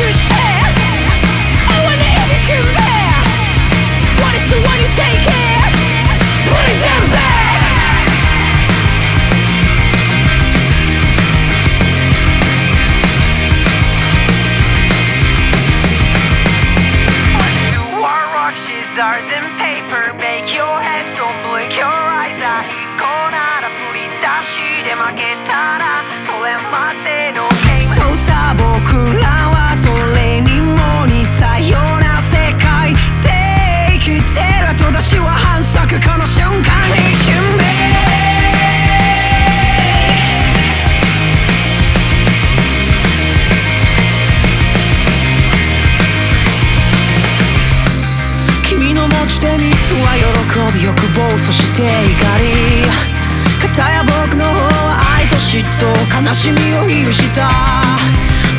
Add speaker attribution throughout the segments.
Speaker 1: to つは喜び欲望そして怒り。片や僕の方は愛と嫉妬悲しみを許した。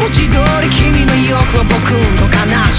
Speaker 1: 文字通り君の意欲は僕の悲しみ。